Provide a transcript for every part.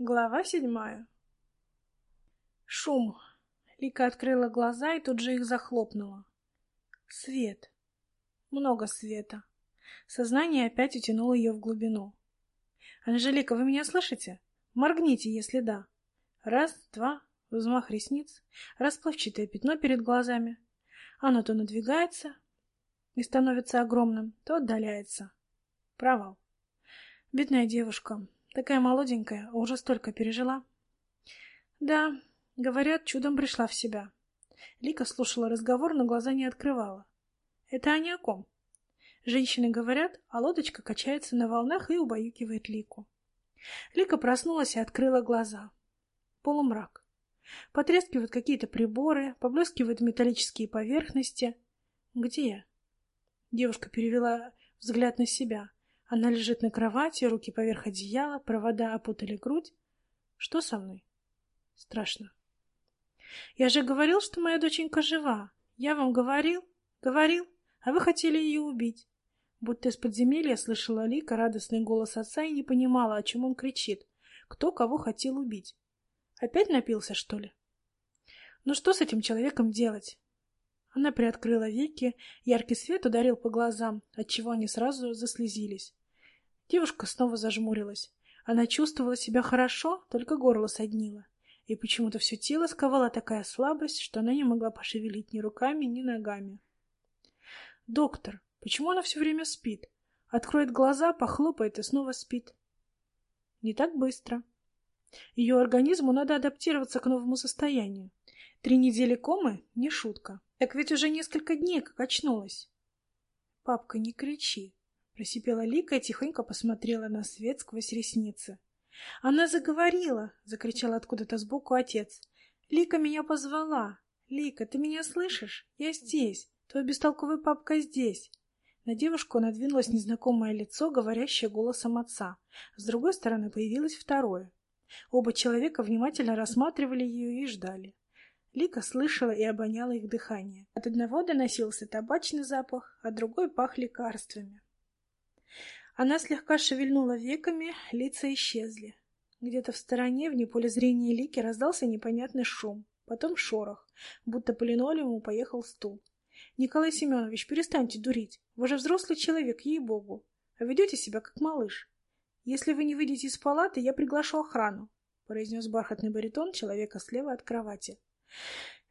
Глава седьмая. Шум. Лика открыла глаза и тут же их захлопнула. Свет. Много света. Сознание опять утянуло ее в глубину. «Анжелика, вы меня слышите? Моргните, если да. Раз, два, взмах ресниц, расплывчатое пятно перед глазами. Оно то надвигается и становится огромным, то отдаляется. Провал. Бедная девушка, такая молоденькая, а уже столько пережила. Да, говорят, чудом пришла в себя. Лика слушала разговор, но глаза не открывала. Это они о ком? Женщины говорят, а лодочка качается на волнах и убаюкивает Лику. Лика проснулась и открыла глаза. Полумрак. Потрескивают какие-то приборы, поблескивают металлические поверхности. Где я? Девушка перевела взгляд на себя. Она лежит на кровати, руки поверх одеяла, провода опутали грудь. Что со мной? Страшно. Я же говорил, что моя доченька жива. Я вам говорил? Говорил? А вы хотели ее убить. Будто из подземелья слышала Лика радостный голос отца и не понимала, о чем он кричит. Кто кого хотел убить. Опять напился, что ли? Ну что с этим человеком делать? Она приоткрыла веки, яркий свет ударил по глазам, отчего они сразу заслезились. Девушка снова зажмурилась. Она чувствовала себя хорошо, только горло соднило. И почему-то все тело сковала такая слабость, что она не могла пошевелить ни руками, ни ногами. «Доктор, почему она все время спит? Откроет глаза, похлопает и снова спит». «Не так быстро. Ее организму надо адаптироваться к новому состоянию. Три недели комы — не шутка. Так ведь уже несколько дней как очнулась». «Папка, не кричи. Просипела Лика и тихонько посмотрела на свет сквозь ресницы. «Она заговорила!» — закричал откуда-то сбоку отец. «Лика меня позвала! Лика, ты меня слышишь? Я здесь! Твой бестолковый папка здесь!» На девушку надвинулось незнакомое лицо, говорящее голосом отца. С другой стороны появилось второе. Оба человека внимательно рассматривали ее и ждали. Лика слышала и обоняла их дыхание. От одного доносился табачный запах, а другой пах лекарствами. Она слегка шевельнула веками, лица исчезли. Где-то в стороне, вне поля зрения Лики, раздался непонятный шум, потом шорох, будто по линолеуму поехал стул. «Николай Семенович, перестаньте дурить. Вы же взрослый человек, ей-богу. А ведете себя как малыш. Если вы не выйдете из палаты, я приглашу охрану», — произнес бархатный баритон человека слева от кровати.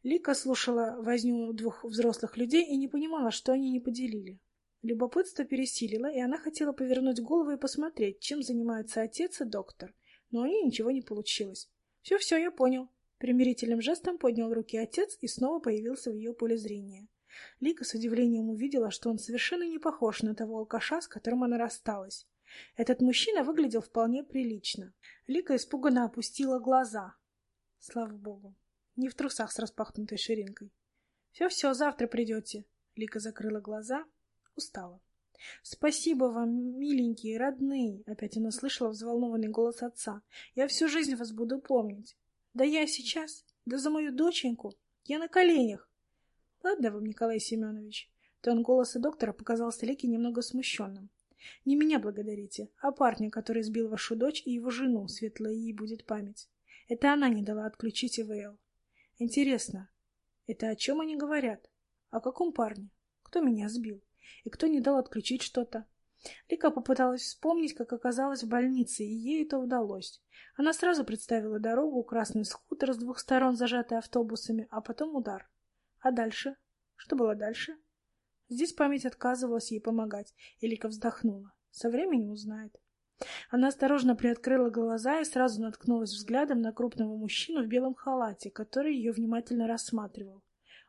Лика слушала возню двух взрослых людей и не понимала, что они не поделили. Любопытство пересилило, и она хотела повернуть голову и посмотреть, чем занимаются отец и доктор. Но у нее ничего не получилось. «Все-все, я понял». Примирительным жестом поднял руки отец и снова появился в ее поле зрения. Лика с удивлением увидела, что он совершенно не похож на того алкаша, с которым она рассталась. Этот мужчина выглядел вполне прилично. Лика испуганно опустила глаза. Слава богу. Не в трусах с распахнутой ширинкой. «Все-все, завтра придете». Лика закрыла глаза устала. «Спасибо вам, миленькие, родные!» — опять она слышала взволнованный голос отца. «Я всю жизнь вас буду помнить. Да я сейчас, да за мою доченьку, я на коленях!» «Ладно вам, Николай Семенович!» Тон голоса доктора показался Леке немного смущенным. «Не меня благодарите, а парня, который сбил вашу дочь и его жену, светлая ей будет память. Это она не дала отключить ИВЛ. Интересно, это о чем они говорят? О каком парне? Кто меня сбил?» И кто не дал отключить что-то. Лика попыталась вспомнить, как оказалась в больнице, и ей это удалось. Она сразу представила дорогу, красный скутер с двух сторон, зажатый автобусами, а потом удар. А дальше? Что было дальше? Здесь память отказывалась ей помогать, и Лика вздохнула. Со временем узнает. Она осторожно приоткрыла глаза и сразу наткнулась взглядом на крупного мужчину в белом халате, который ее внимательно рассматривал.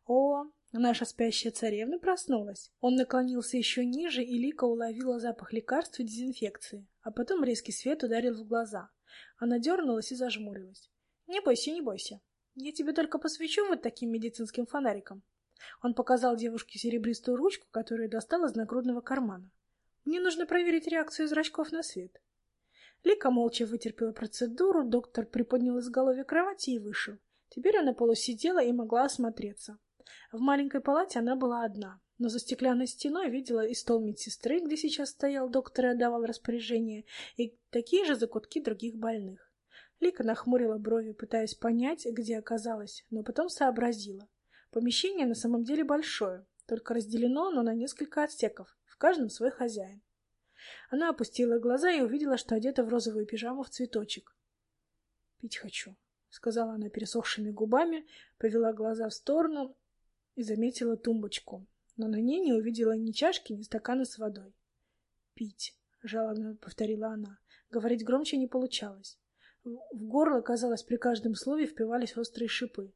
О, Наша спящая царевна проснулась. Он наклонился еще ниже, и Лика уловила запах лекарств и дезинфекции. А потом резкий свет ударил в глаза. Она дернулась и зажмурилась. «Не бойся, не бойся. Я тебе только посвечу вот таким медицинским фонариком». Он показал девушке серебристую ручку, которую достал из нагрудного кармана. «Мне нужно проверить реакцию зрачков на свет». Лика молча вытерпела процедуру, доктор приподнял изголовье кровати и вышел. Теперь она полусидела и могла осмотреться. В маленькой палате она была одна, но за стеклянной стеной видела и стол медсестры, где сейчас стоял доктор и отдавал распоряжение, и такие же закутки других больных. Лика нахмурила брови, пытаясь понять, где оказалась, но потом сообразила. Помещение на самом деле большое, только разделено оно на несколько отсеков, в каждом свой хозяин. Она опустила глаза и увидела, что одета в розовую пижаму в цветочек. «Пить хочу», — сказала она пересохшими губами, повела глаза в сторону и заметила тумбочку, но на ней не увидела ни чашки, ни стакана с водой. «Пить», — жалобно повторила она. Говорить громче не получалось. В горло, казалось, при каждом слове впивались острые шипы.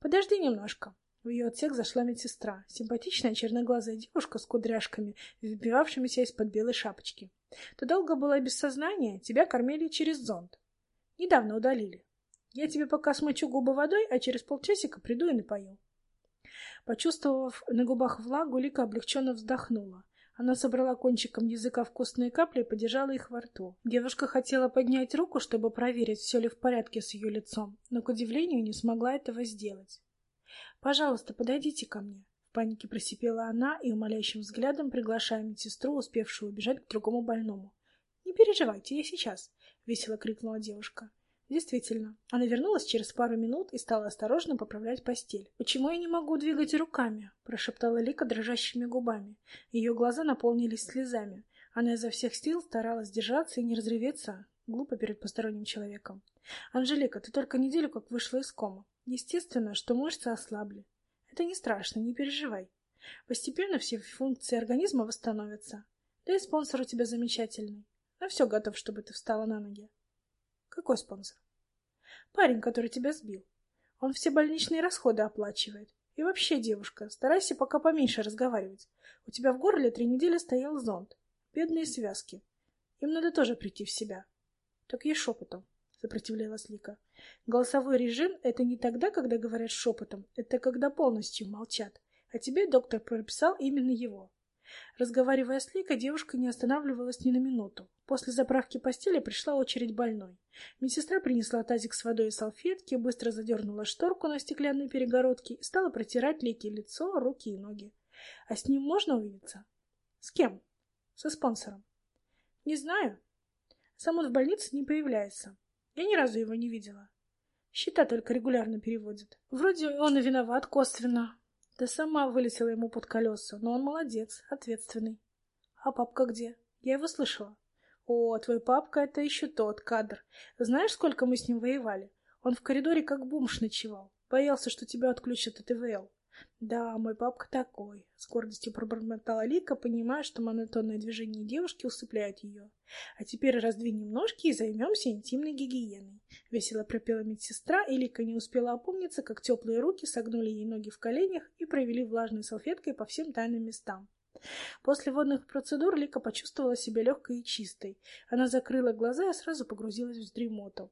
«Подожди немножко». В ее отсек зашла медсестра, симпатичная черноглазая девушка с кудряшками, выбивавшимися из-под белой шапочки. «Ты долго была без сознания, тебя кормили через зонд. Недавно удалили. Я тебе пока смочу губы водой, а через полчасика приду и напою». Почувствовав на губах влагу, Лика облегченно вздохнула. Она собрала кончиком языка вкусные капли и подержала их во рту. Девушка хотела поднять руку, чтобы проверить, все ли в порядке с ее лицом, но, к удивлению, не смогла этого сделать. «Пожалуйста, подойдите ко мне», — в панике просипела она и умоляющим взглядом приглашая медсестру, успевшую убежать к другому больному. «Не переживайте, я сейчас», — весело крикнула девушка. Действительно, она вернулась через пару минут и стала осторожно поправлять постель. «Почему я не могу двигать руками?» — прошептала Лика дрожащими губами. Ее глаза наполнились слезами. Она изо всех сил старалась держаться и не разреветься, глупо перед посторонним человеком. «Анжелика, ты только неделю как вышла из кома. Естественно, что мышцы ослабли. Это не страшно, не переживай. Постепенно все функции организма восстановятся. Да и спонсор у тебя замечательный. На все готов, чтобы ты встала на ноги. Какой спонсор? Парень, который тебя сбил. Он все больничные расходы оплачивает. И вообще, девушка, старайся пока поменьше разговаривать. У тебя в горле три недели стоял зонт. Бедные связки. Им надо тоже прийти в себя. Так ей шепотом, сопротивлялась Лика. Голосовой режим — это не тогда, когда говорят шепотом, это когда полностью молчат. А тебе доктор прописал именно его. Разговаривая с Ликой, девушка не останавливалась ни на минуту. После заправки постели пришла очередь больной. Медсестра принесла тазик с водой и салфетки, быстро задернула шторку на стеклянной перегородке и стала протирать Лике лицо, руки и ноги. А с ним можно увидеться? С кем? Со спонсором. Не знаю. Сам он в больнице не появляется. Я ни разу его не видела. Счета только регулярно переводит. Вроде он и виноват косвенно, да сама вылетела ему под колеса, но он молодец, ответственный. А папка где? Я его слышала. О, твой папка — это еще тот кадр. Знаешь, сколько мы с ним воевали? Он в коридоре как бомж ночевал. Боялся, что тебя отключат от ИВЛ. Да, мой папка такой. С гордостью пробормотала Лика, понимая, что монотонное движение девушки усыпляет ее. А теперь раздвинем ножки и займемся интимной гигиеной. Весело пропела медсестра, и Лика не успела опомниться, как теплые руки согнули ей ноги в коленях и провели влажной салфеткой по всем тайным местам. После водных процедур Лика почувствовала себя легкой и чистой. Она закрыла глаза и сразу погрузилась в дремоту.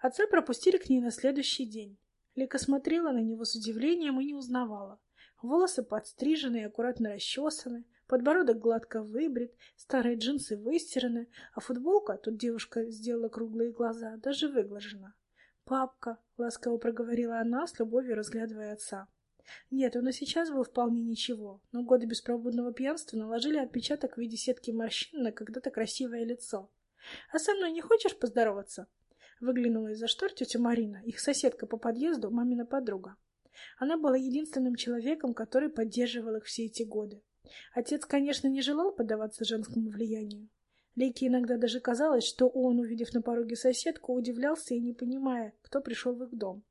Отца пропустили к ней на следующий день. Лика смотрела на него с удивлением и не узнавала. Волосы подстрижены и аккуратно расчесаны, подбородок гладко выбрит, старые джинсы выстираны, а футболка, тут девушка сделала круглые глаза, даже выглажена. «Папка», — ласково проговорила она, с любовью разглядывая отца. Нет, он и сейчас был вполне ничего, но годы беспробудного пьянства наложили отпечаток в виде сетки морщин на когда-то красивое лицо. «А со мной не хочешь поздороваться?» Выглянула из-за штор тетя Марина, их соседка по подъезду, мамина подруга. Она была единственным человеком, который поддерживал их все эти годы. Отец, конечно, не желал поддаваться женскому влиянию. Лейке иногда даже казалось, что он, увидев на пороге соседку, удивлялся и не понимая, кто пришел в их дом.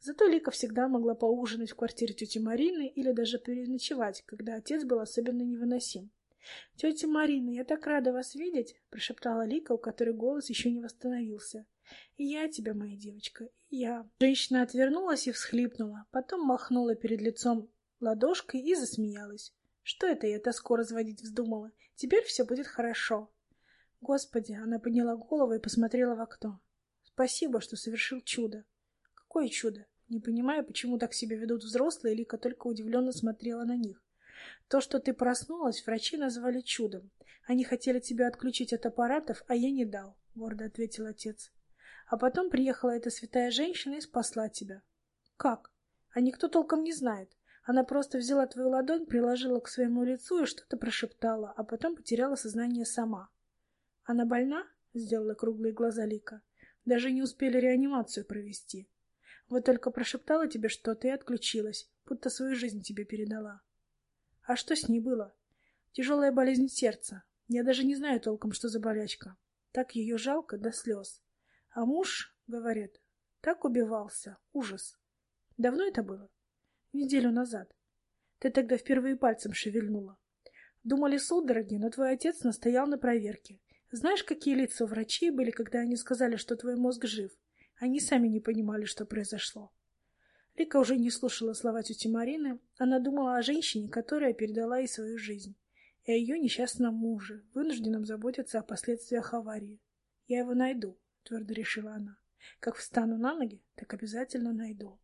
Зато Лика всегда могла поужинать в квартире тети Марины или даже переночевать, когда отец был особенно невыносим. «Тетя Марина, я так рада вас видеть!» — прошептала Лика, у которой голос еще не восстановился. Я тебя, моя девочка, я. Женщина отвернулась и всхлипнула, потом махнула перед лицом ладошкой и засмеялась. Что это я тоску разводить вздумала? Теперь все будет хорошо. Господи, она подняла голову и посмотрела в окно. Спасибо, что совершил чудо. Какое чудо? Не понимаю, почему так себя ведут взрослые, Лика только удивленно смотрела на них. То, что ты проснулась, врачи назвали чудом. Они хотели тебя отключить от аппаратов, а я не дал, — гордо ответил отец. А потом приехала эта святая женщина и спасла тебя. Как? А никто толком не знает. Она просто взяла твою ладонь, приложила к своему лицу и что-то прошептала, а потом потеряла сознание сама. Она больна? Сделала круглые глаза Лика. Даже не успели реанимацию провести. Вот только прошептала тебе что-то и отключилась, будто свою жизнь тебе передала. А что с ней было? Тяжелая болезнь сердца. Я даже не знаю толком, что за болячка. Так ее жалко до слез. А муж, говорит, так убивался. Ужас. Давно это было? Неделю назад. Ты тогда впервые пальцем шевельнула. Думали судороги, но твой отец настоял на проверке. Знаешь, какие лица у врачей были, когда они сказали, что твой мозг жив? Они сами не понимали, что произошло. Лика уже не слушала слова тети Марины. Она думала о женщине, которая передала ей свою жизнь, и о ее несчастном муже, вынужденном заботиться о последствиях аварии. «Я его найду», — твердо решила она. «Как встану на ноги, так обязательно найду».